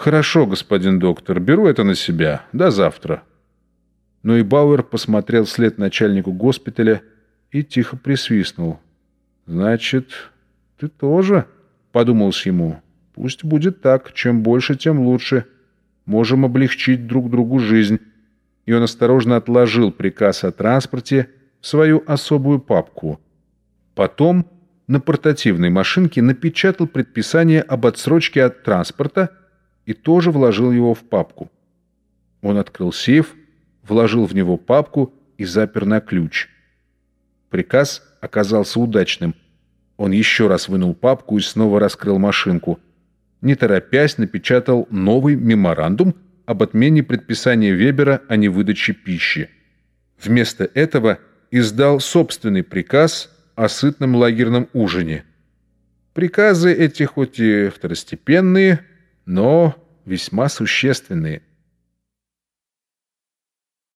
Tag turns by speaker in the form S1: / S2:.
S1: «Хорошо, господин доктор, беру это на себя. До завтра». Но и Бауэр посмотрел вслед начальнику госпиталя и тихо присвистнул. «Значит, ты тоже?» — подумалось ему. «Пусть будет так. Чем больше, тем лучше. Можем облегчить друг другу жизнь». И он осторожно отложил приказ о транспорте в свою особую папку. Потом на портативной машинке напечатал предписание об отсрочке от транспорта и тоже вложил его в папку. Он открыл сейф, вложил в него папку и запер на ключ. Приказ оказался удачным. Он еще раз вынул папку и снова раскрыл машинку. Не торопясь, напечатал новый меморандум об отмене предписания Вебера о невыдаче пищи. Вместо этого издал собственный приказ о сытном лагерном ужине. Приказы эти хоть и второстепенные, но весьма существенные –